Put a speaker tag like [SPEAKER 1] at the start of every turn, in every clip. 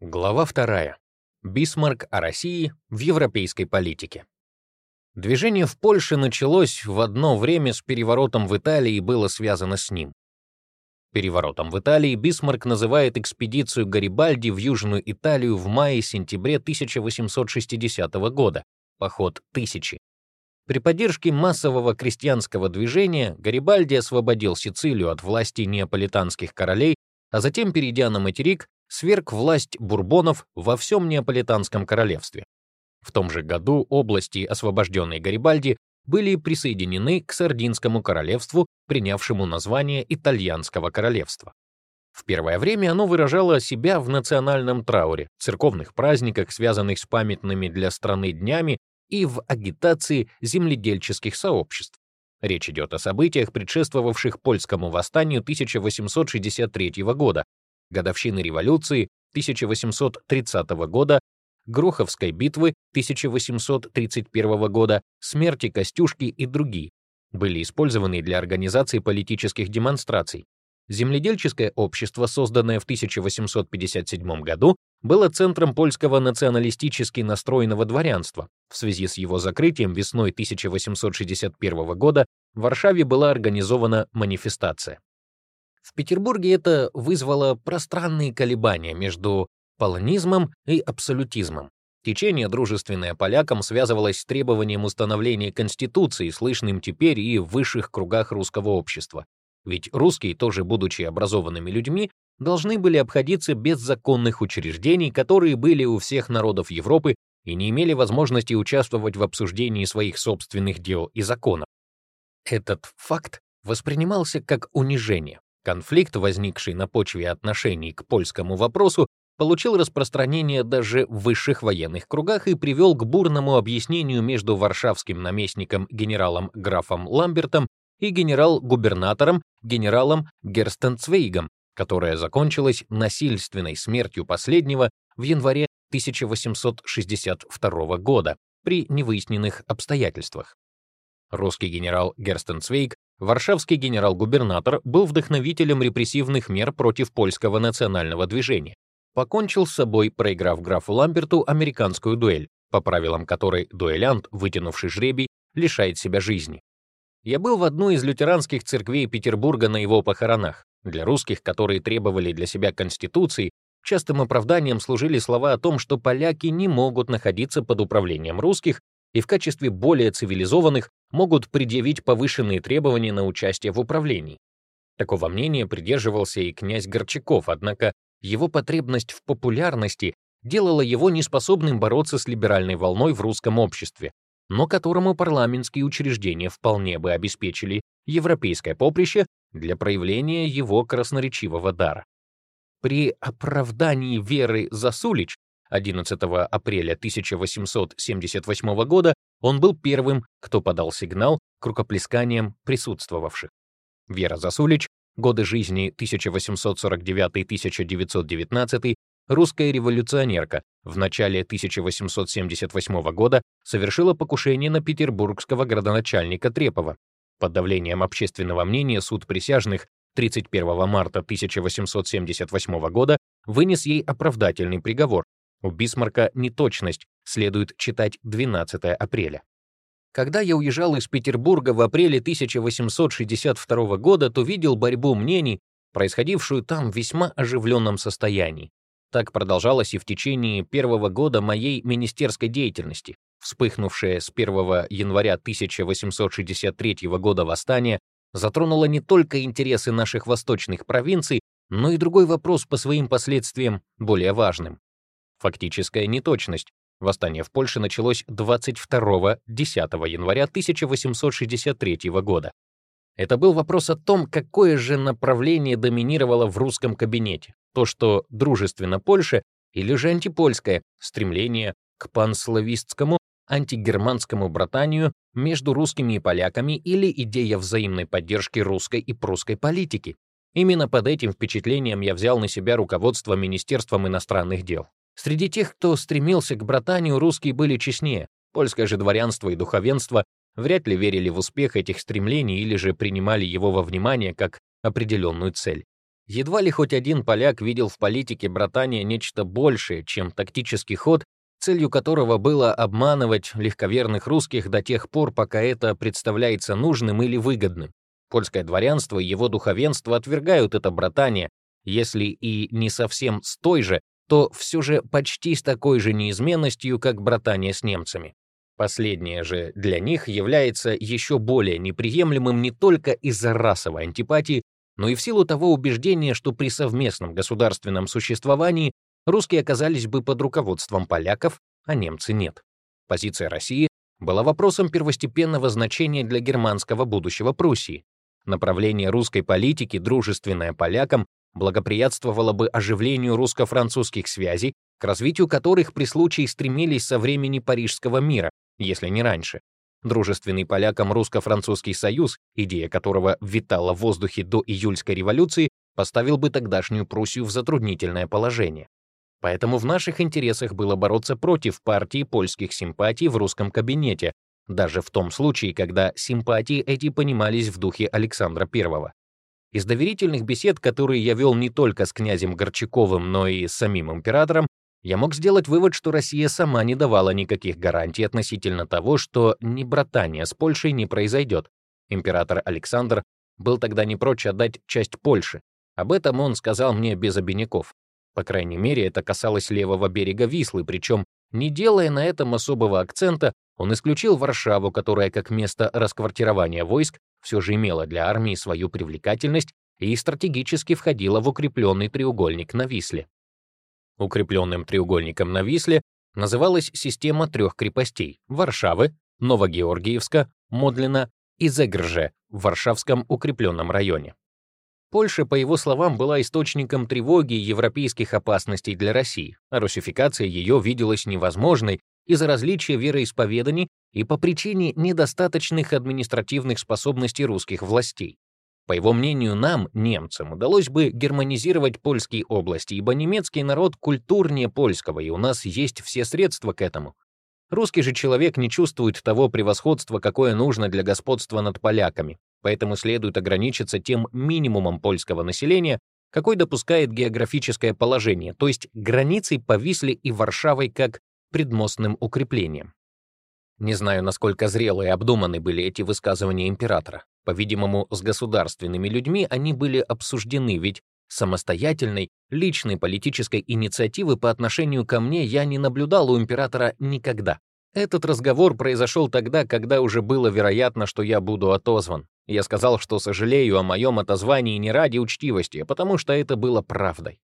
[SPEAKER 1] Глава 2. Бисмарк о России в европейской политике. Движение в Польше началось в одно время с переворотом в Италии и было связано с ним. Переворотом в Италии Бисмарк называет экспедицию Гарибальди в Южную Италию в мае-сентябре 1860 года, поход тысячи. При поддержке массового крестьянского движения Гарибальди освободил Сицилию от власти неаполитанских королей, а затем, перейдя на материк, сверг власть бурбонов во всем Неаполитанском королевстве. В том же году области, освобожденные Гарибальди, были присоединены к Сардинскому королевству, принявшему название Итальянского королевства. В первое время оно выражало себя в национальном трауре, церковных праздниках, связанных с памятными для страны днями, и в агитации земледельческих сообществ. Речь идет о событиях, предшествовавших польскому восстанию 1863 года, годовщины революции 1830 года, Гроховской битвы 1831 года, смерти Костюшки и другие, были использованы для организации политических демонстраций. Земледельческое общество, созданное в 1857 году, было центром польского националистически настроенного дворянства. В связи с его закрытием весной 1861 года в Варшаве была организована манифестация. В Петербурге это вызвало пространные колебания между полонизмом и абсолютизмом. Течение, дружественное полякам, связывалось с требованием установления Конституции, слышным теперь и в высших кругах русского общества. Ведь русские, тоже будучи образованными людьми, должны были обходиться без законных учреждений, которые были у всех народов Европы и не имели возможности участвовать в обсуждении своих собственных дел и законов. Этот факт воспринимался как унижение. Конфликт, возникший на почве отношений к польскому вопросу, получил распространение даже в высших военных кругах и привел к бурному объяснению между варшавским наместником генералом графом Ламбертом и генерал-губернатором генералом Герстенцвейгом, которая закончилась насильственной смертью последнего в январе 1862 года при невыясненных обстоятельствах. Русский генерал Герстенцвейг Варшавский генерал-губернатор был вдохновителем репрессивных мер против польского национального движения. Покончил с собой, проиграв графу Ламберту американскую дуэль, по правилам которой дуэлянт, вытянувший жребий, лишает себя жизни. Я был в одной из лютеранских церквей Петербурга на его похоронах. Для русских, которые требовали для себя конституции, частым оправданием служили слова о том, что поляки не могут находиться под управлением русских и в качестве более цивилизованных могут предъявить повышенные требования на участие в управлении. Такого мнения придерживался и князь Горчаков, однако его потребность в популярности делала его неспособным бороться с либеральной волной в русском обществе, но которому парламентские учреждения вполне бы обеспечили европейское поприще для проявления его красноречивого дара. При оправдании Веры Засулич 11 апреля 1878 года он был первым, кто подал сигнал к рукоплесканиям присутствовавших. Вера Засулич, годы жизни 1849-1919, русская революционерка, в начале 1878 года совершила покушение на петербургского градоначальника Трепова. Под давлением общественного мнения суд присяжных 31 марта 1878 года вынес ей оправдательный приговор у Бисмарка неточность, следует читать 12 апреля. Когда я уезжал из Петербурга в апреле 1862 года, то видел борьбу мнений, происходившую там в весьма оживленном состоянии. Так продолжалось и в течение первого года моей министерской деятельности. Вспыхнувшее с 1 января 1863 года восстание затронуло не только интересы наших восточных провинций, но и другой вопрос по своим последствиям более важным. Фактическая неточность. Восстание в Польше началось 22-10 января 1863 года. Это был вопрос о том, какое же направление доминировало в русском кабинете. То, что дружественно Польше, или же антипольское, стремление к панславистскому, антигерманскому братанию между русскими и поляками или идея взаимной поддержки русской и прусской политики. Именно под этим впечатлением я взял на себя руководство Министерством иностранных дел. Среди тех, кто стремился к братанию, русские были честнее. Польское же дворянство и духовенство вряд ли верили в успех этих стремлений или же принимали его во внимание как определенную цель. Едва ли хоть один поляк видел в политике братания нечто большее, чем тактический ход, целью которого было обманывать легковерных русских до тех пор, пока это представляется нужным или выгодным. Польское дворянство и его духовенство отвергают это братание, если и не совсем с той же, то все же почти с такой же неизменностью, как братание с немцами. Последнее же для них является еще более неприемлемым не только из-за расовой антипатии, но и в силу того убеждения, что при совместном государственном существовании русские оказались бы под руководством поляков, а немцы нет. Позиция России была вопросом первостепенного значения для германского будущего Пруссии. Направление русской политики, дружественное полякам, благоприятствовало бы оживлению русско-французских связей, к развитию которых при случае стремились со времени Парижского мира, если не раньше. Дружественный полякам русско-французский союз, идея которого витала в воздухе до июльской революции, поставил бы тогдашнюю Пруссию в затруднительное положение. Поэтому в наших интересах было бороться против партии польских симпатий в русском кабинете, даже в том случае, когда симпатии эти понимались в духе Александра I. Из доверительных бесед, которые я вел не только с князем Горчаковым, но и с самим императором, я мог сделать вывод, что Россия сама не давала никаких гарантий относительно того, что ни братания с Польшей не произойдет. Император Александр был тогда не прочь отдать часть Польши. Об этом он сказал мне без обиняков. По крайней мере, это касалось левого берега Вислы, причем, не делая на этом особого акцента, он исключил Варшаву, которая как место расквартирования войск все же имела для армии свою привлекательность и стратегически входила в укрепленный треугольник на Висле. Укрепленным треугольником на Висле называлась система трех крепостей — Варшавы, Новогеоргиевска, Модлина и Зегрже в Варшавском укрепленном районе. Польша, по его словам, была источником тревоги и европейских опасностей для России, а русификация ее виделась невозможной из-за различия вероисповеданий и по причине недостаточных административных способностей русских властей. По его мнению, нам, немцам, удалось бы германизировать польские области, ибо немецкий народ культурнее польского, и у нас есть все средства к этому. Русский же человек не чувствует того превосходства, какое нужно для господства над поляками, поэтому следует ограничиться тем минимумом польского населения, какой допускает географическое положение, то есть границей повисли и Варшавой как предмостным укреплением. Не знаю, насколько зрелые и обдуманы были эти высказывания императора. По-видимому, с государственными людьми они были обсуждены, ведь самостоятельной, личной политической инициативы по отношению ко мне я не наблюдал у императора никогда. Этот разговор произошел тогда, когда уже было вероятно, что я буду отозван. Я сказал, что сожалею о моем отозвании не ради учтивости, а потому что это было правдой.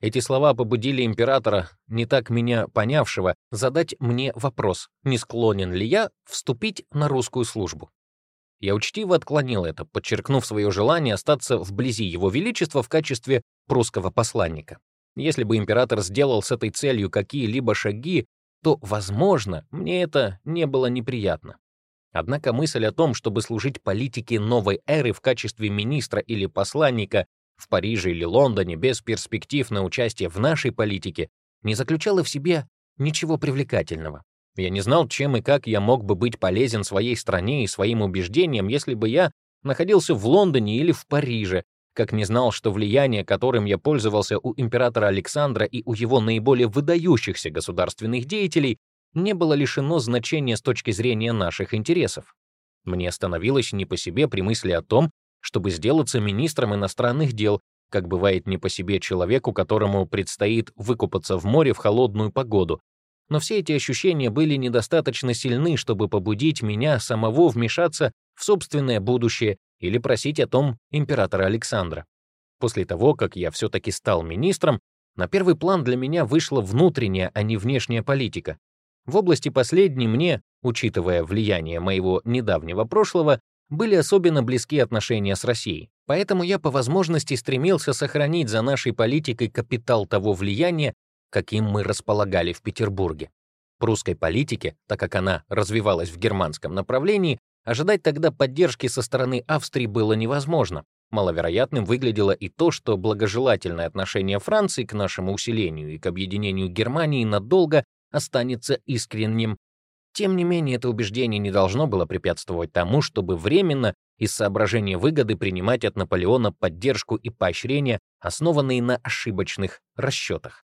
[SPEAKER 1] Эти слова побудили императора, не так меня понявшего, задать мне вопрос, не склонен ли я вступить на русскую службу. Я учтиво отклонил это, подчеркнув свое желание остаться вблизи Его Величества в качестве прусского посланника. Если бы император сделал с этой целью какие-либо шаги, то, возможно, мне это не было неприятно. Однако мысль о том, чтобы служить политике новой эры в качестве министра или посланника, в Париже или Лондоне без перспектив на участие в нашей политике не заключала в себе ничего привлекательного. Я не знал, чем и как я мог бы быть полезен своей стране и своим убеждениям, если бы я находился в Лондоне или в Париже, как не знал, что влияние, которым я пользовался у императора Александра и у его наиболее выдающихся государственных деятелей, не было лишено значения с точки зрения наших интересов. Мне становилось не по себе при мысли о том, чтобы сделаться министром иностранных дел, как бывает не по себе человеку, которому предстоит выкупаться в море в холодную погоду. Но все эти ощущения были недостаточно сильны, чтобы побудить меня самого вмешаться в собственное будущее или просить о том императора Александра. После того, как я все-таки стал министром, на первый план для меня вышла внутренняя, а не внешняя политика. В области последней мне, учитывая влияние моего недавнего прошлого, были особенно близки отношения с Россией. Поэтому я по возможности стремился сохранить за нашей политикой капитал того влияния, каким мы располагали в Петербурге. Прусской политике, так как она развивалась в германском направлении, ожидать тогда поддержки со стороны Австрии было невозможно. Маловероятным выглядело и то, что благожелательное отношение Франции к нашему усилению и к объединению Германии надолго останется искренним тем не менее, это убеждение не должно было препятствовать тому, чтобы временно из соображения выгоды принимать от Наполеона поддержку и поощрения, основанные на ошибочных расчетах.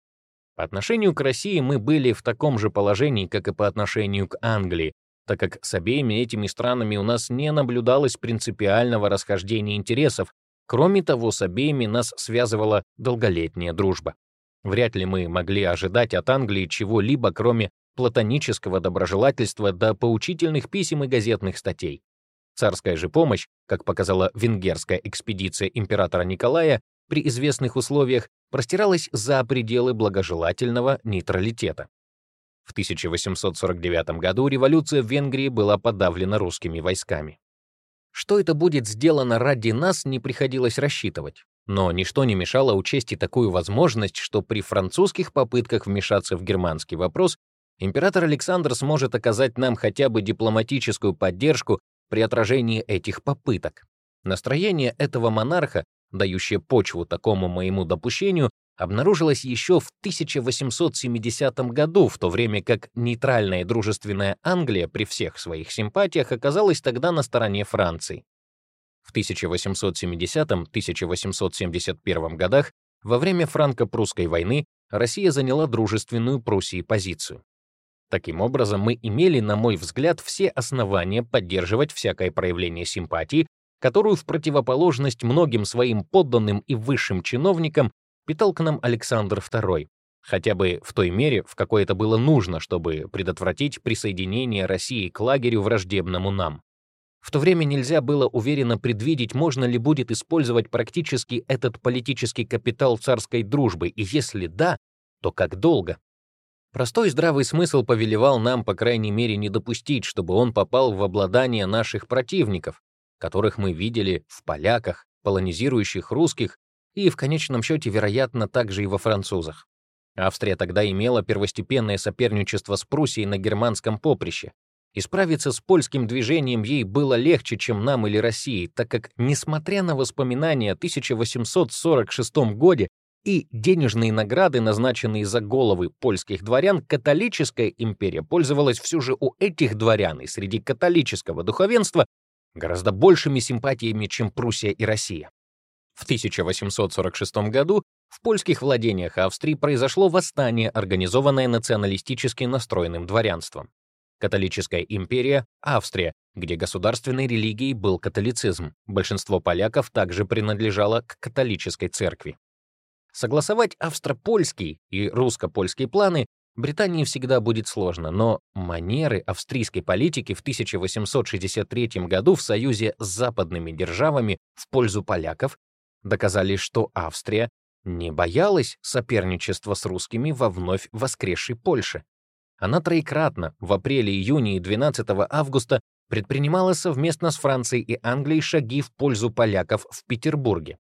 [SPEAKER 1] По отношению к России мы были в таком же положении, как и по отношению к Англии, так как с обеими этими странами у нас не наблюдалось принципиального расхождения интересов, кроме того, с обеими нас связывала долголетняя дружба. Вряд ли мы могли ожидать от Англии чего-либо, кроме платонического доброжелательства до поучительных писем и газетных статей. Царская же помощь, как показала венгерская экспедиция императора Николая, при известных условиях простиралась за пределы благожелательного нейтралитета. В 1849 году революция в Венгрии была подавлена русскими войсками. Что это будет сделано ради нас, не приходилось рассчитывать. Но ничто не мешало учесть и такую возможность, что при французских попытках вмешаться в германский вопрос император Александр сможет оказать нам хотя бы дипломатическую поддержку при отражении этих попыток. Настроение этого монарха, дающее почву такому моему допущению, обнаружилось еще в 1870 году, в то время как нейтральная и дружественная Англия при всех своих симпатиях оказалась тогда на стороне Франции. В 1870-1871 годах, во время франко-прусской войны, Россия заняла дружественную Пруссии позицию. Таким образом, мы имели, на мой взгляд, все основания поддерживать всякое проявление симпатии, которую в противоположность многим своим подданным и высшим чиновникам питал к нам Александр II, хотя бы в той мере, в какой это было нужно, чтобы предотвратить присоединение России к лагерю враждебному нам. В то время нельзя было уверенно предвидеть, можно ли будет использовать практически этот политический капитал царской дружбы, и если да, то как долго. Простой здравый смысл повелевал нам, по крайней мере, не допустить, чтобы он попал в обладание наших противников, которых мы видели в поляках, полонизирующих русских и, в конечном счете, вероятно, также и во французах. Австрия тогда имела первостепенное соперничество с Пруссией на германском поприще, и справиться с польским движением ей было легче, чем нам или России, так как, несмотря на воспоминания о 1846 годе и денежные награды, назначенные за головы польских дворян, католическая империя пользовалась все же у этих дворян и среди католического духовенства гораздо большими симпатиями, чем Пруссия и Россия. В 1846 году в польских владениях Австрии произошло восстание, организованное националистически настроенным дворянством. Католическая империя — Австрия, где государственной религией был католицизм. Большинство поляков также принадлежало к католической церкви. Согласовать австро-польский и русско-польские планы Британии всегда будет сложно, но манеры австрийской политики в 1863 году в союзе с западными державами в пользу поляков доказали, что Австрия не боялась соперничества с русскими во вновь воскресшей Польше. Она троекратно в апреле, июне и 12 августа предпринимала совместно с Францией и Англией шаги в пользу поляков в Петербурге.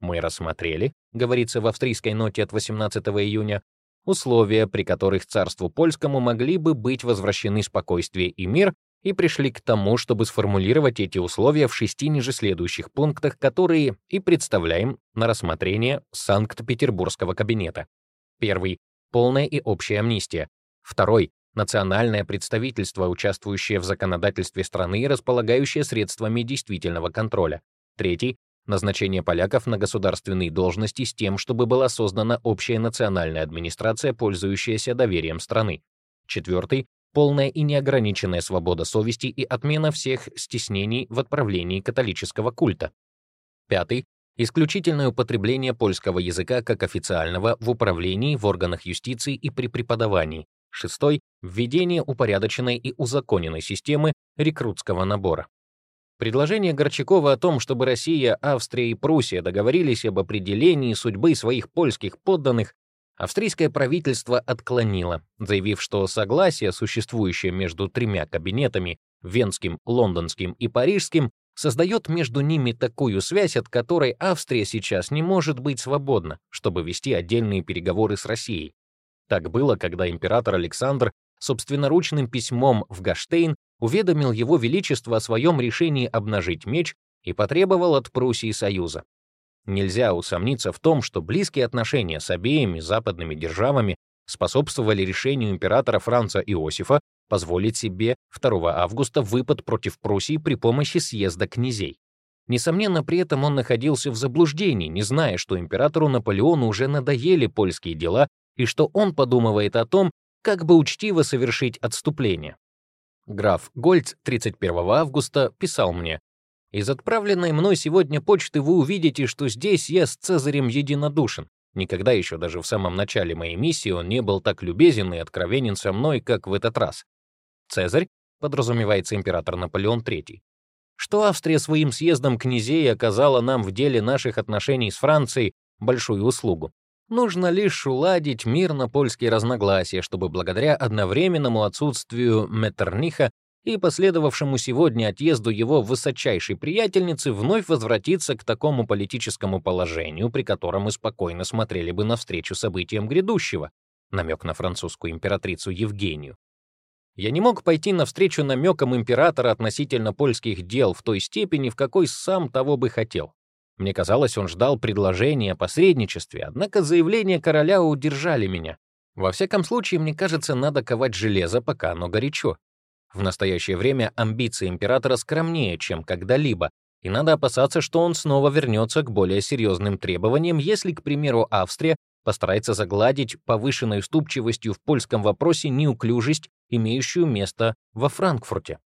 [SPEAKER 1] Мы рассмотрели, говорится в австрийской ноте от 18 июня, условия, при которых царству польскому могли бы быть возвращены спокойствие и мир, и пришли к тому, чтобы сформулировать эти условия в шести ниже следующих пунктах, которые и представляем на рассмотрение Санкт-Петербургского кабинета. Первый — полная и общая амнистия. Второй — национальное представительство, участвующее в законодательстве страны и располагающее средствами действительного контроля. Третий назначение поляков на государственные должности с тем, чтобы была создана общая национальная администрация, пользующаяся доверием страны. Четвертый — полная и неограниченная свобода совести и отмена всех стеснений в отправлении католического культа. Пятый — исключительное употребление польского языка как официального в управлении, в органах юстиции и при преподавании. Шестой — введение упорядоченной и узаконенной системы рекрутского набора. Предложение Горчакова о том, чтобы Россия, Австрия и Пруссия договорились об определении судьбы своих польских подданных, австрийское правительство отклонило, заявив, что согласие, существующее между тремя кабинетами, Венским, Лондонским и Парижским, создает между ними такую связь, от которой Австрия сейчас не может быть свободна, чтобы вести отдельные переговоры с Россией. Так было, когда император Александр собственноручным письмом в Гаштейн уведомил его величество о своем решении обнажить меч и потребовал от Пруссии союза. Нельзя усомниться в том, что близкие отношения с обеими западными державами способствовали решению императора Франца Иосифа позволить себе 2 августа выпад против Пруссии при помощи съезда князей. Несомненно, при этом он находился в заблуждении, не зная, что императору Наполеону уже надоели польские дела и что он подумывает о том, как бы учтиво совершить отступление. Граф Гольц 31 августа писал мне, «Из отправленной мной сегодня почты вы увидите, что здесь я с Цезарем единодушен. Никогда еще даже в самом начале моей миссии он не был так любезен и откровенен со мной, как в этот раз. Цезарь, подразумевается император Наполеон III, что Австрия своим съездом князей оказала нам в деле наших отношений с Францией большую услугу. Нужно лишь уладить мирно-польские разногласия, чтобы благодаря одновременному отсутствию Меттерниха и последовавшему сегодня отъезду его высочайшей приятельницы вновь возвратиться к такому политическому положению, при котором мы спокойно смотрели бы навстречу событиям грядущего, намек на французскую императрицу Евгению. Я не мог пойти навстречу намекам императора относительно польских дел в той степени, в какой сам того бы хотел. Мне казалось, он ждал предложения о посредничестве, однако заявления короля удержали меня. Во всяком случае, мне кажется, надо ковать железо, пока оно горячо. В настоящее время амбиции императора скромнее, чем когда-либо, и надо опасаться, что он снова вернется к более серьезным требованиям, если, к примеру, Австрия постарается загладить повышенной уступчивостью в польском вопросе неуклюжесть, имеющую место во Франкфурте.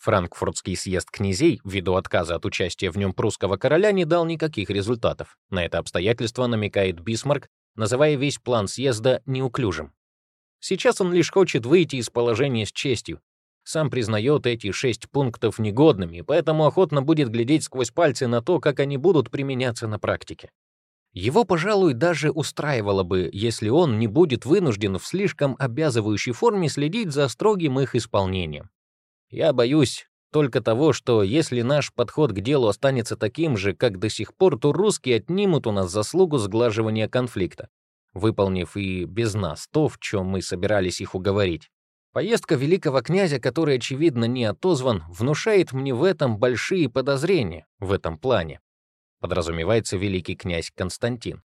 [SPEAKER 1] Франкфуртский съезд князей, ввиду отказа от участия в нем прусского короля, не дал никаких результатов. На это обстоятельство намекает Бисмарк, называя весь план съезда неуклюжим. Сейчас он лишь хочет выйти из положения с честью. Сам признает эти шесть пунктов негодными, поэтому охотно будет глядеть сквозь пальцы на то, как они будут применяться на практике. Его, пожалуй, даже устраивало бы, если он не будет вынужден в слишком обязывающей форме следить за строгим их исполнением. Я боюсь только того, что если наш подход к делу останется таким же, как до сих пор, то русские отнимут у нас заслугу сглаживания конфликта, выполнив и без нас то, в чем мы собирались их уговорить. Поездка великого князя, который, очевидно, не отозван, внушает мне в этом большие подозрения, в этом плане подразумевается великий князь Константин.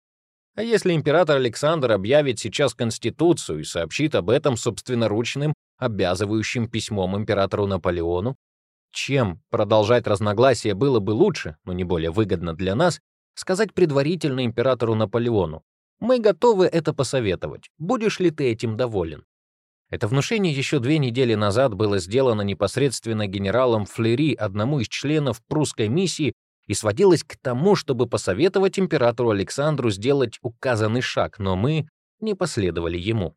[SPEAKER 1] А если император Александр объявит сейчас Конституцию и сообщит об этом собственноручным, обязывающим письмом императору Наполеону, чем продолжать разногласия было бы лучше, но не более выгодно для нас, сказать предварительно императору Наполеону, мы готовы это посоветовать, будешь ли ты этим доволен? Это внушение еще две недели назад было сделано непосредственно генералом Флери, одному из членов прусской миссии, и сводилась к тому, чтобы посоветовать императору Александру сделать указанный шаг, но мы не последовали ему.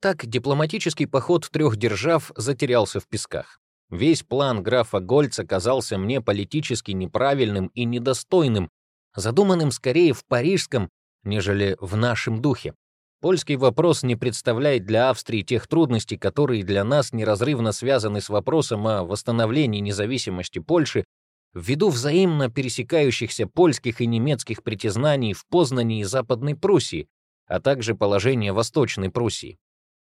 [SPEAKER 1] Так дипломатический поход трех держав затерялся в песках. Весь план графа Гольца казался мне политически неправильным и недостойным, задуманным скорее в парижском, нежели в нашем духе. Польский вопрос не представляет для Австрии тех трудностей, которые для нас неразрывно связаны с вопросом о восстановлении независимости Польши ввиду взаимно пересекающихся польских и немецких притязаний в Познани и Западной Пруссии, а также положения Восточной Пруссии.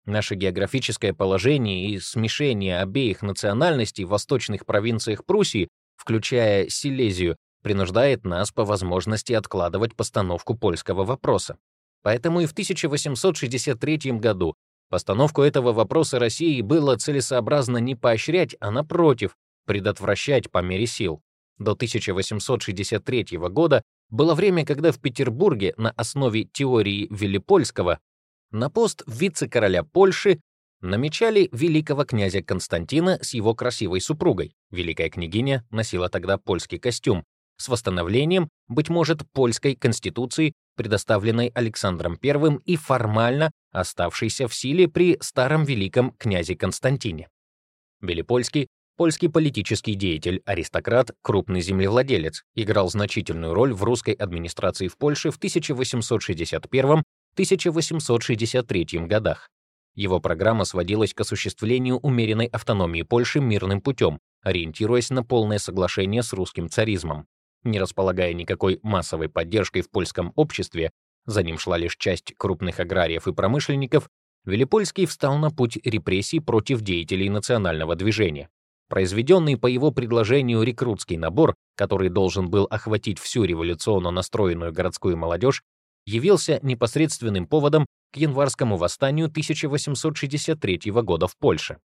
[SPEAKER 1] Наше географическое положение и смешение обеих национальностей в восточных провинциях Пруссии, включая Силезию, принуждает нас по возможности откладывать постановку польского вопроса. Поэтому и в 1863 году постановку этого вопроса России было целесообразно не поощрять, а напротив, предотвращать по мере сил. До 1863 года было время, когда в Петербурге на основе теории Велипольского на пост вице-короля Польши намечали великого князя Константина с его красивой супругой. Великая княгиня носила тогда польский костюм с восстановлением, быть может, польской конституции, предоставленной Александром I и формально оставшейся в силе при старом великом князе Константине. Велипольский Польский политический деятель, аристократ, крупный землевладелец, играл значительную роль в русской администрации в Польше в 1861-1863 годах. Его программа сводилась к осуществлению умеренной автономии Польши мирным путем, ориентируясь на полное соглашение с русским царизмом. Не располагая никакой массовой поддержкой в польском обществе, за ним шла лишь часть крупных аграриев и промышленников, Велипольский встал на путь репрессий против деятелей национального движения. Произведенный по его предложению рекрутский набор, который должен был охватить всю революционно настроенную городскую молодежь, явился непосредственным поводом к январскому восстанию 1863 года в Польше.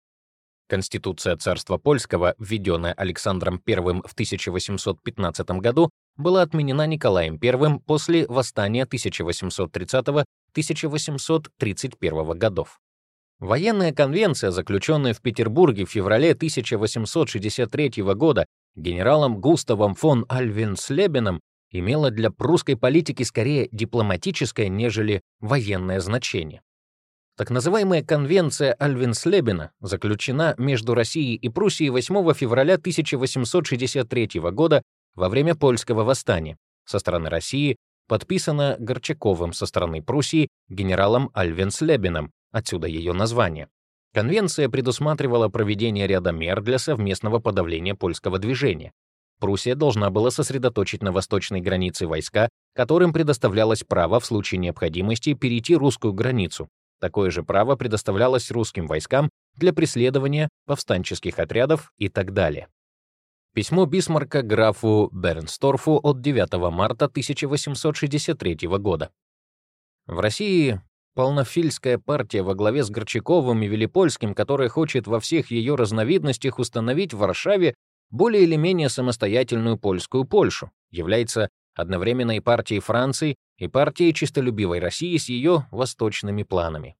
[SPEAKER 1] Конституция царства польского, введенная Александром I в 1815 году, была отменена Николаем I после восстания 1830-1831 годов. Военная конвенция, заключенная в Петербурге в феврале 1863 года генералом Густавом фон Альвенслебеном, имела для прусской политики скорее дипломатическое, нежели военное значение. Так называемая конвенция Альвинслебена заключена между Россией и Пруссией 8 февраля 1863 года во время польского восстания. Со стороны России подписана Горчаковым, со стороны Пруссии генералом Альвинслебеном, отсюда ее название. Конвенция предусматривала проведение ряда мер для совместного подавления польского движения. Пруссия должна была сосредоточить на восточной границе войска, которым предоставлялось право в случае необходимости перейти русскую границу, Такое же право предоставлялось русским войскам для преследования повстанческих отрядов и так далее. Письмо Бисмарка графу Бернсторфу от 9 марта 1863 года. В России полнофильская партия во главе с Горчаковым и Велипольским, которая хочет во всех ее разновидностях установить в Варшаве более или менее самостоятельную польскую Польшу, является одновременно и партией Франции, и партией чистолюбивой России с ее восточными планами.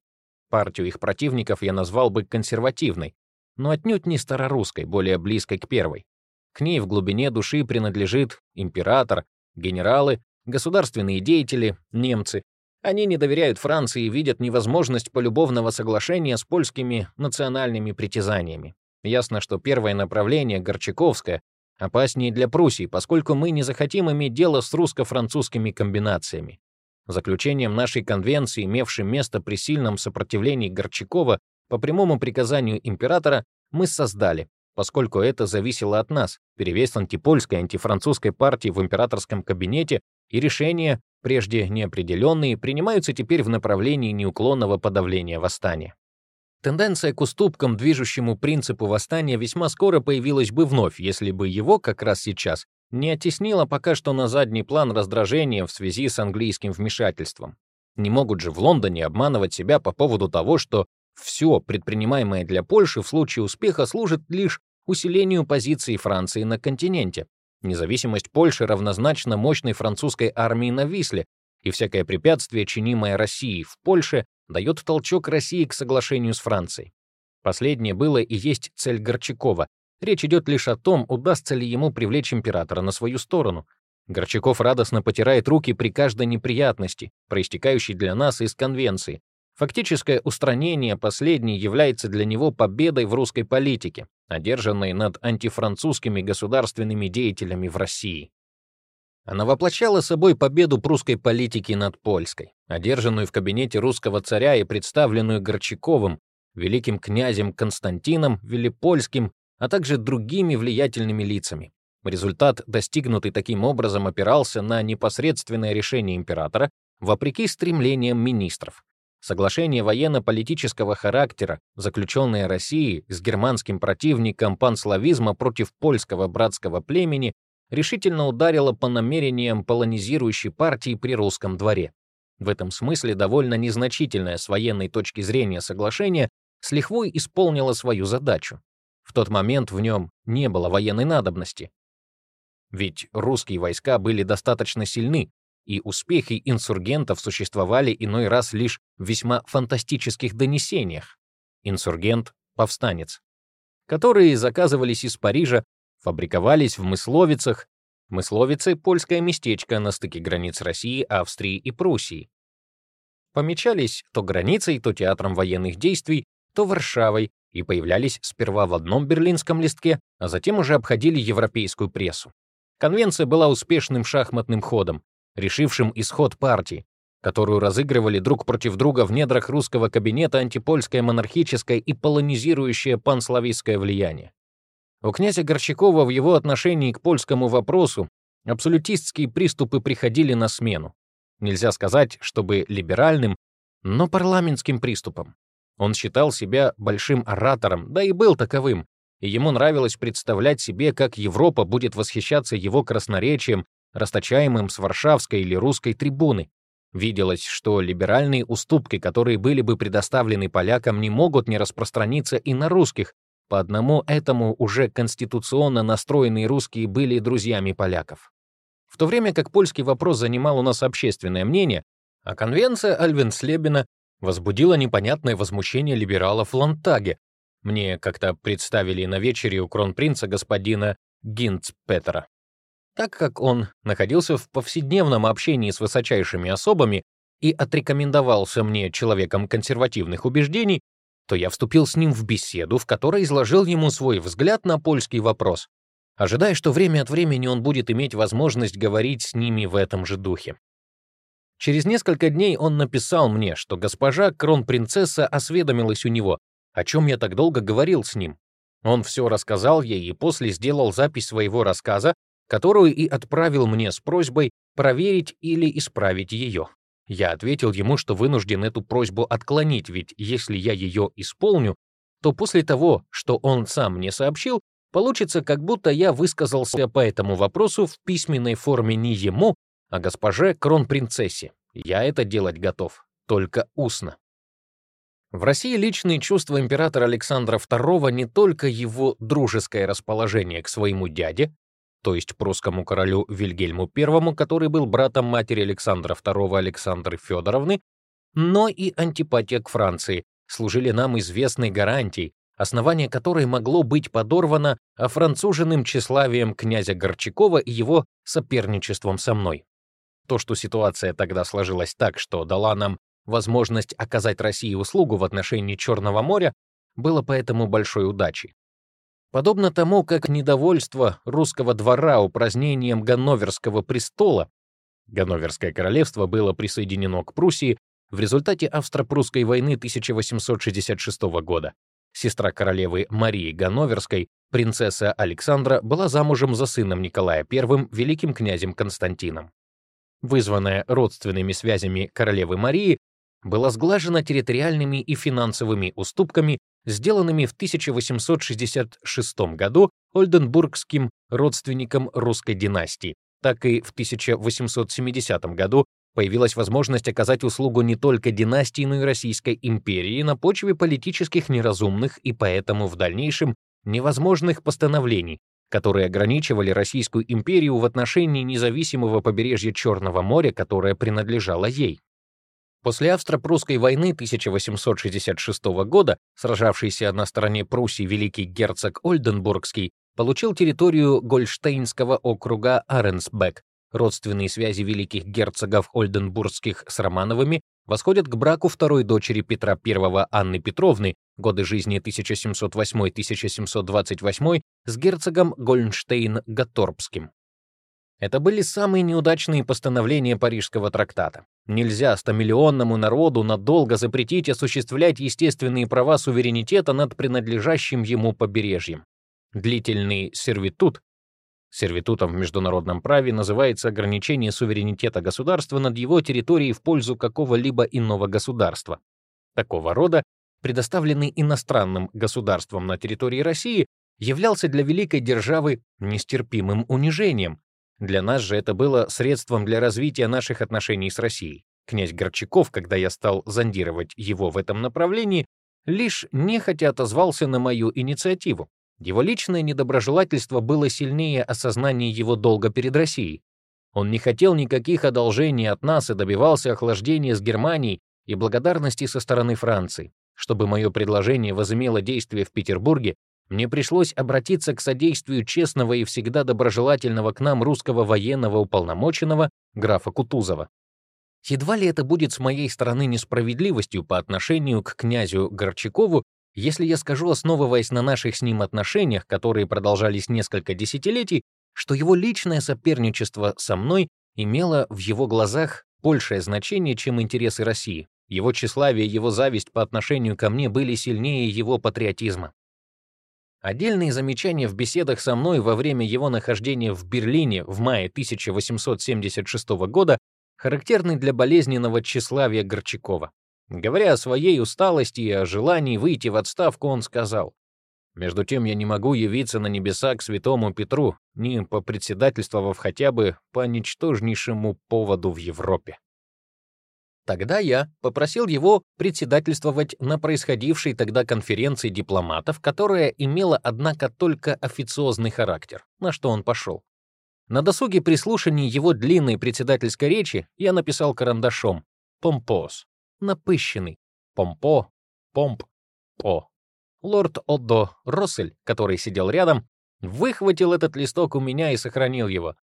[SPEAKER 1] Партию их противников я назвал бы консервативной, но отнюдь не старорусской, более близкой к первой. К ней в глубине души принадлежит император, генералы, государственные деятели, немцы. Они не доверяют Франции и видят невозможность полюбовного соглашения с польскими национальными притязаниями. Ясно, что первое направление, Горчаковское, опаснее для Пруссии, поскольку мы не захотим иметь дело с русско-французскими комбинациями. Заключением нашей конвенции, имевшей место при сильном сопротивлении Горчакова по прямому приказанию императора, мы создали, поскольку это зависело от нас, перевес антипольской антифранцузской партии в императорском кабинете, и решения, прежде неопределенные, принимаются теперь в направлении неуклонного подавления восстания. Тенденция к уступкам движущему принципу восстания весьма скоро появилась бы вновь, если бы его, как раз сейчас, не оттеснило пока что на задний план раздражение в связи с английским вмешательством. Не могут же в Лондоне обманывать себя по поводу того, что все, предпринимаемое для Польши в случае успеха, служит лишь усилению позиции Франции на континенте. Независимость Польши равнозначна мощной французской армии на Висле, и всякое препятствие, чинимое Россией в Польше, дает толчок России к соглашению с Францией. Последнее было и есть цель Горчакова. Речь идет лишь о том, удастся ли ему привлечь императора на свою сторону. Горчаков радостно потирает руки при каждой неприятности, проистекающей для нас из конвенции. Фактическое устранение последней является для него победой в русской политике, одержанной над антифранцузскими государственными деятелями в России. Она воплощала собой победу прусской политики над польской, одержанную в кабинете русского царя и представленную Горчаковым, великим князем Константином Велипольским, а также другими влиятельными лицами. Результат, достигнутый таким образом, опирался на непосредственное решение императора вопреки стремлениям министров. Соглашение военно-политического характера, заключенное Россией с германским противником панславизма против польского братского племени, решительно ударила по намерениям полонизирующей партии при русском дворе. В этом смысле довольно незначительное с военной точки зрения соглашение с лихвой исполнило свою задачу. В тот момент в нем не было военной надобности. Ведь русские войска были достаточно сильны, и успехи инсургентов существовали иной раз лишь в весьма фантастических донесениях. Инсургент — повстанец, которые заказывались из Парижа фабриковались в Мысловицах. Мысловицы — польское местечко на стыке границ России, Австрии и Пруссии. Помечались то границей, то театром военных действий, то Варшавой, и появлялись сперва в одном берлинском листке, а затем уже обходили европейскую прессу. Конвенция была успешным шахматным ходом, решившим исход партии, которую разыгрывали друг против друга в недрах русского кабинета антипольское монархическое и полонизирующее панславистское влияние. У князя Горчакова в его отношении к польскому вопросу абсолютистские приступы приходили на смену. Нельзя сказать, чтобы либеральным, но парламентским приступом. Он считал себя большим оратором, да и был таковым, и ему нравилось представлять себе, как Европа будет восхищаться его красноречием, расточаемым с варшавской или русской трибуны. Виделось, что либеральные уступки, которые были бы предоставлены полякам, не могут не распространиться и на русских, по одному этому уже конституционно настроенные русские были друзьями поляков. В то время как польский вопрос занимал у нас общественное мнение, а конвенция Альвенслебена возбудила непонятное возмущение либералов в Лантаге. Мне как-то представили на вечере у кронпринца господина Гинцпетера. Так как он находился в повседневном общении с высочайшими особами и отрекомендовался мне человеком консервативных убеждений, то я вступил с ним в беседу, в которой изложил ему свой взгляд на польский вопрос, ожидая, что время от времени он будет иметь возможность говорить с ними в этом же духе. Через несколько дней он написал мне, что госпожа кронпринцесса осведомилась у него, о чем я так долго говорил с ним. Он все рассказал ей и после сделал запись своего рассказа, которую и отправил мне с просьбой проверить или исправить ее. Я ответил ему, что вынужден эту просьбу отклонить, ведь если я ее исполню, то после того, что он сам мне сообщил, получится, как будто я высказался по этому вопросу в письменной форме не ему, а госпоже кронпринцессе. Я это делать готов, только устно. В России личные чувства императора Александра II не только его дружеское расположение к своему дяде, то есть прусскому королю Вильгельму I, который был братом матери Александра II Александры Федоровны, но и антипатия к Франции служили нам известной гарантией, основание которой могло быть подорвано француженным тщеславием князя Горчакова и его соперничеством со мной. То, что ситуация тогда сложилась так, что дала нам возможность оказать России услугу в отношении Черного моря, было поэтому большой удачей. Подобно тому, как недовольство русского двора упразднением Ганноверского престола, Ганноверское королевство было присоединено к Пруссии в результате Австро-Прусской войны 1866 года. Сестра королевы Марии Ганноверской, принцесса Александра, была замужем за сыном Николая I, великим князем Константином. Вызванная родственными связями королевы Марии, была сглажена территориальными и финансовыми уступками сделанными в 1866 году Ольденбургским родственником русской династии, так и в 1870 году появилась возможность оказать услугу не только династии, но и Российской империи на почве политических неразумных и поэтому в дальнейшем невозможных постановлений, которые ограничивали Российскую империю в отношении независимого побережья Черного моря, которое принадлежало ей. После Австро-Прусской войны 1866 года, сражавшийся на стороне Пруссии великий герцог Ольденбургский, получил территорию Гольштейнского округа Аренсбек. Родственные связи великих герцогов Ольденбургских с Романовыми восходят к браку второй дочери Петра I Анны Петровны, годы жизни 1708-1728, с герцогом Гольнштейн-Гатторпским. Это были самые неудачные постановления Парижского трактата. Нельзя стомиллионному народу надолго запретить осуществлять естественные права суверенитета над принадлежащим ему побережьем. Длительный сервитут Сервитутом в международном праве называется ограничение суверенитета государства над его территорией в пользу какого-либо иного государства. Такого рода, предоставленный иностранным государством на территории России, являлся для великой державы нестерпимым унижением, для нас же это было средством для развития наших отношений с Россией. Князь Горчаков, когда я стал зондировать его в этом направлении, лишь нехотя отозвался на мою инициативу. Его личное недоброжелательство было сильнее осознания его долга перед Россией. Он не хотел никаких одолжений от нас и добивался охлаждения с Германией и благодарности со стороны Франции. Чтобы мое предложение возымело действие в Петербурге, мне пришлось обратиться к содействию честного и всегда доброжелательного к нам русского военного уполномоченного графа Кутузова. Едва ли это будет с моей стороны несправедливостью по отношению к князю Горчакову, если я скажу, основываясь на наших с ним отношениях, которые продолжались несколько десятилетий, что его личное соперничество со мной имело в его глазах большее значение, чем интересы России. Его тщеславие и его зависть по отношению ко мне были сильнее его патриотизма. Отдельные замечания в беседах со мной во время его нахождения в Берлине в мае 1876 года характерны для болезненного тщеславия Горчакова. Говоря о своей усталости и о желании выйти в отставку, он сказал, «Между тем я не могу явиться на небеса к святому Петру, ни попредседательствовав хотя бы по ничтожнейшему поводу в Европе». Тогда я попросил его председательствовать на происходившей тогда конференции дипломатов, которая имела, однако, только официозный характер, на что он пошел. На досуге при слушании его длинной председательской речи я написал карандашом «помпоз», напыщенный, «помпо», «помп», «по». Лорд Отдо Россель, который сидел рядом, выхватил этот листок у меня и сохранил его.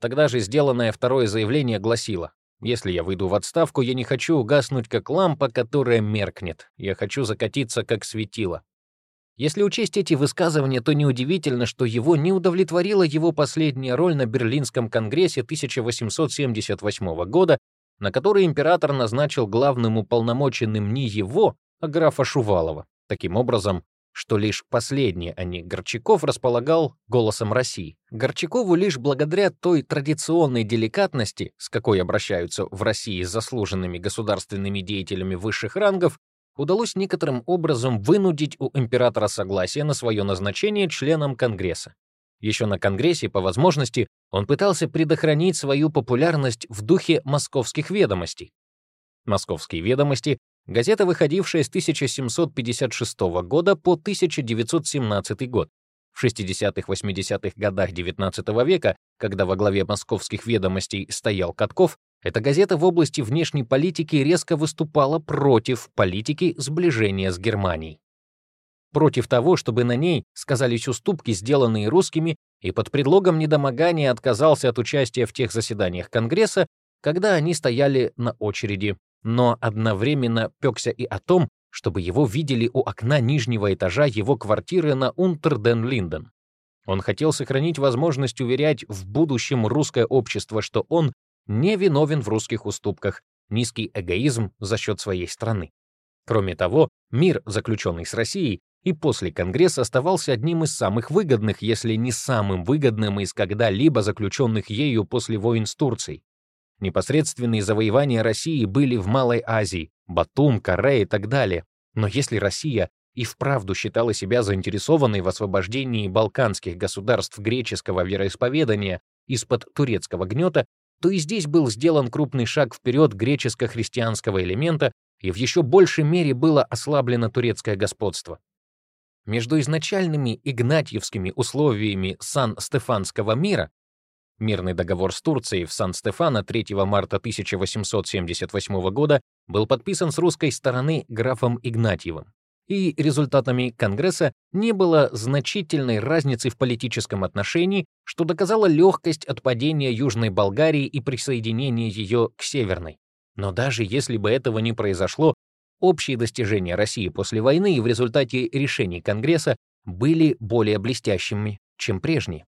[SPEAKER 1] Тогда же сделанное второе заявление гласило если я выйду в отставку, я не хочу угаснуть, как лампа, которая меркнет. Я хочу закатиться, как светило. Если учесть эти высказывания, то неудивительно, что его не удовлетворила его последняя роль на Берлинском конгрессе 1878 года, на который император назначил главным уполномоченным не его, а графа Шувалова. Таким образом, что лишь последний, а не Горчаков, располагал голосом России. Горчакову лишь благодаря той традиционной деликатности, с какой обращаются в России с заслуженными государственными деятелями высших рангов, удалось некоторым образом вынудить у императора согласие на свое назначение членом Конгресса. Еще на Конгрессе, по возможности, он пытался предохранить свою популярность в духе московских ведомостей. Московские ведомости Газета, выходившая с 1756 года по 1917 год. В 60-80-х годах XIX века, когда во главе московских ведомостей стоял Катков, эта газета в области внешней политики резко выступала против политики сближения с Германией. Против того, чтобы на ней сказались уступки, сделанные русскими, и под предлогом недомогания отказался от участия в тех заседаниях Конгресса, когда они стояли на очереди но одновременно пекся и о том, чтобы его видели у окна нижнего этажа его квартиры на Унтерден-Линден. Он хотел сохранить возможность уверять в будущем русское общество, что он не виновен в русских уступках, низкий эгоизм за счет своей страны. Кроме того, мир, заключенный с Россией, и после Конгресса оставался одним из самых выгодных, если не самым выгодным из когда-либо заключенных ею после войн с Турцией. Непосредственные завоевания России были в Малой Азии, Батум, Каре и так далее. Но если Россия и вправду считала себя заинтересованной в освобождении балканских государств греческого вероисповедания из-под турецкого гнета, то и здесь был сделан крупный шаг вперед греческо-христианского элемента, и в еще большей мере было ослаблено турецкое господство. Между изначальными игнатьевскими условиями Сан-Стефанского мира Мирный договор с Турцией в Сан-Стефано 3 марта 1878 года был подписан с русской стороны графом Игнатьевым, и результатами Конгресса не было значительной разницы в политическом отношении, что доказало легкость отпадения Южной Болгарии и присоединения ее к Северной. Но даже если бы этого не произошло, общие достижения России после войны и в результате решений Конгресса были более блестящими, чем прежние.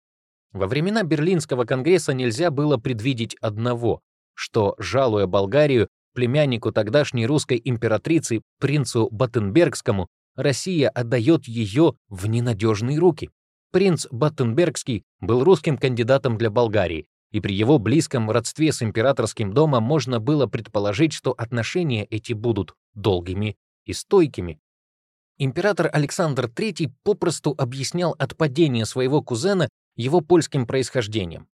[SPEAKER 1] Во времена Берлинского конгресса нельзя было предвидеть одного, что, жалуя Болгарию, племяннику тогдашней русской императрицы, принцу Баттенбергскому, Россия отдает ее в ненадежные руки. Принц Баттенбергский был русским кандидатом для Болгарии, и при его близком родстве с императорским домом можно было предположить, что отношения эти будут долгими и стойкими. Император Александр III попросту объяснял отпадение своего кузена его польским происхождением.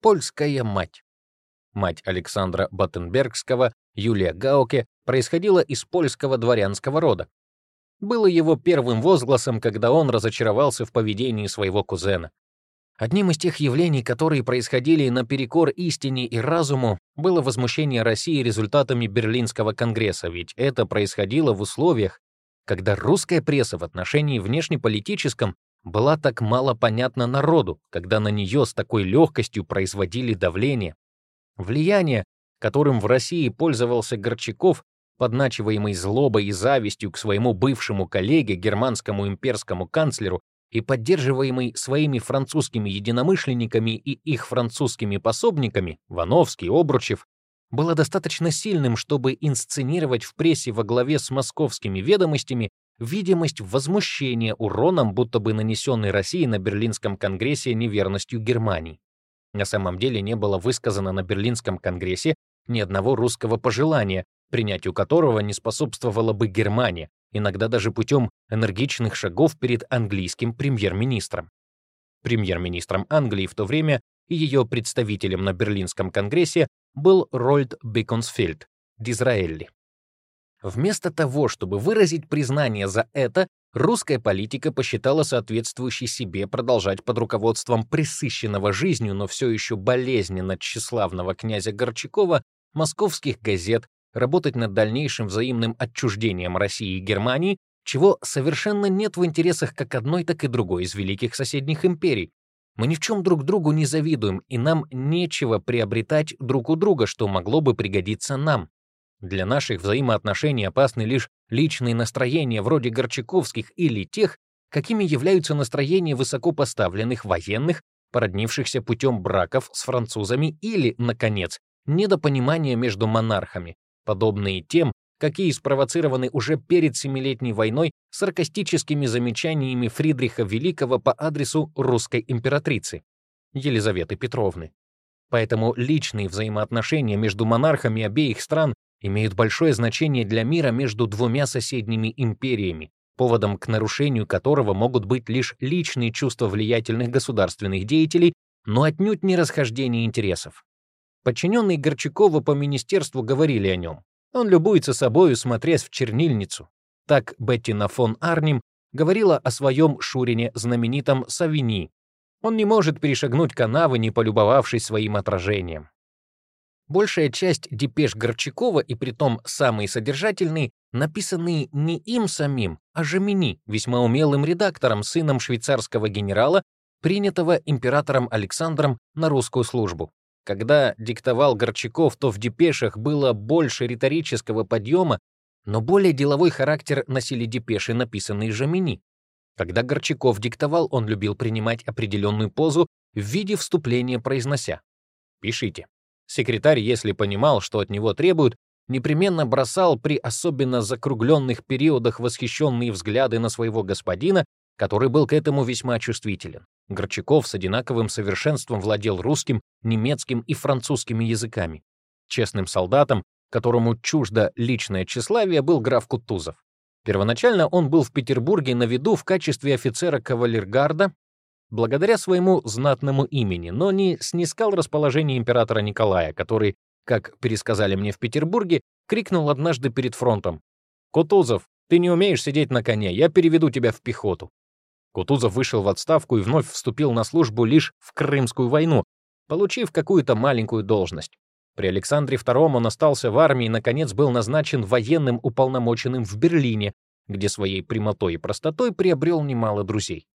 [SPEAKER 1] Польская мать. Мать Александра Баттенбергского, Юлия Гауке, происходила из польского дворянского рода. Было его первым возгласом, когда он разочаровался в поведении своего кузена. Одним из тех явлений, которые происходили наперекор истине и разуму, было возмущение России результатами Берлинского конгресса, ведь это происходило в условиях, когда русская пресса в отношении внешнеполитическом была так мало понятна народу, когда на нее с такой легкостью производили давление. Влияние, которым в России пользовался Горчаков, подначиваемый злобой и завистью к своему бывшему коллеге, германскому имперскому канцлеру, и поддерживаемый своими французскими единомышленниками и их французскими пособниками, Вановский, Обручев, было достаточно сильным, чтобы инсценировать в прессе во главе с московскими ведомостями видимость возмущения уроном, будто бы нанесенной России на Берлинском конгрессе неверностью Германии. На самом деле не было высказано на Берлинском конгрессе ни одного русского пожелания, принятию которого не способствовала бы Германия, иногда даже путем энергичных шагов перед английским премьер-министром. Премьер-министром Англии в то время и ее представителем на Берлинском конгрессе был Рольд Беконсфельд, Дизраэлли. Вместо того, чтобы выразить признание за это, русская политика посчитала соответствующей себе продолжать под руководством пресыщенного жизнью, но все еще болезненно тщеславного князя Горчакова московских газет работать над дальнейшим взаимным отчуждением России и Германии, чего совершенно нет в интересах как одной, так и другой из великих соседних империй. Мы ни в чем друг другу не завидуем, и нам нечего приобретать друг у друга, что могло бы пригодиться нам. Для наших взаимоотношений опасны лишь личные настроения вроде горчаковских или тех, какими являются настроения высокопоставленных военных, породнившихся путем браков с французами или, наконец, недопонимания между монархами, подобные тем, какие спровоцированы уже перед Семилетней войной саркастическими замечаниями Фридриха Великого по адресу русской императрицы Елизаветы Петровны. Поэтому личные взаимоотношения между монархами обеих стран имеют большое значение для мира между двумя соседними империями, поводом к нарушению которого могут быть лишь личные чувства влиятельных государственных деятелей, но отнюдь не расхождение интересов. Подчиненные Горчакова по министерству говорили о нем. Он любуется собою, смотрясь в чернильницу. Так Беттина фон Арнем говорила о своем Шурине, знаменитом Савини. Он не может перешагнуть канавы, не полюбовавшись своим отражением. Большая часть депеш Горчакова, и притом самые содержательные, написаны не им самим, а Жемини, весьма умелым редактором, сыном швейцарского генерала, принятого императором Александром на русскую службу. Когда диктовал Горчаков, то в депешах было больше риторического подъема, но более деловой характер носили депеши, написанные Жемини. Когда Горчаков диктовал, он любил принимать определенную позу в виде вступления, произнося «Пишите». Секретарь, если понимал, что от него требуют, непременно бросал при особенно закругленных периодах восхищенные взгляды на своего господина, который был к этому весьма чувствителен. Горчаков с одинаковым совершенством владел русским, немецким и французскими языками. Честным солдатом, которому чуждо личное тщеславие, был граф Кутузов. Первоначально он был в Петербурге на виду в качестве офицера кавалергарда благодаря своему знатному имени, но не снискал расположение императора Николая, который, как пересказали мне в Петербурге, крикнул однажды перед фронтом «Кутузов, ты не умеешь сидеть на коне, я переведу тебя в пехоту». Кутузов вышел в отставку и вновь вступил на службу лишь в Крымскую войну, получив какую-то маленькую должность. При Александре II он остался в армии и, наконец, был назначен военным уполномоченным в Берлине, где своей прямотой и простотой приобрел немало друзей.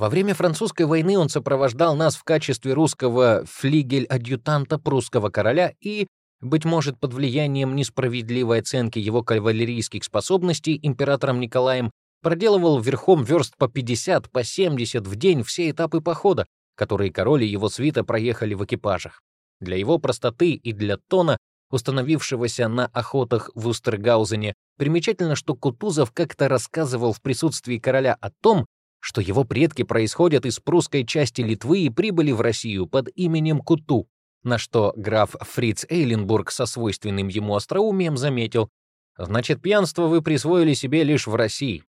[SPEAKER 1] Во время французской войны он сопровождал нас в качестве русского флигель-адъютанта прусского короля и, быть может, под влиянием несправедливой оценки его кавалерийских способностей императором Николаем, проделывал верхом верст по 50, по 70 в день все этапы похода, которые король и его свита проехали в экипажах. Для его простоты и для тона, установившегося на охотах в Устергаузене, примечательно, что Кутузов как-то рассказывал в присутствии короля о том, что его предки происходят из прусской части Литвы и прибыли в Россию под именем Куту, на что граф Фриц Эйленбург со свойственным ему остроумием заметил, «Значит, пьянство вы присвоили себе лишь в России».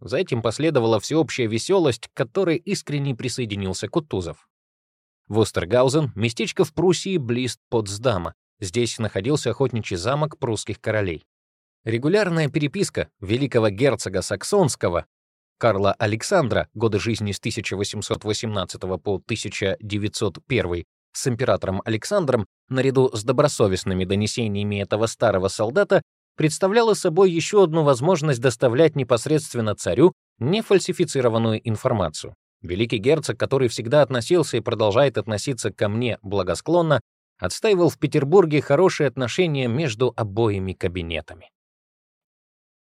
[SPEAKER 1] За этим последовала всеобщая веселость, к которой искренне присоединился Кутузов. Вустергаузен — местечко в Пруссии близ Потсдама. Здесь находился охотничий замок прусских королей. Регулярная переписка великого герцога Саксонского Карла Александра, годы жизни с 1818 по 1901, с императором Александром, наряду с добросовестными донесениями этого старого солдата, представляла собой еще одну возможность доставлять непосредственно царю нефальсифицированную информацию. Великий герцог, который всегда относился и продолжает относиться ко мне благосклонно, отстаивал в Петербурге хорошие отношения между обоими кабинетами.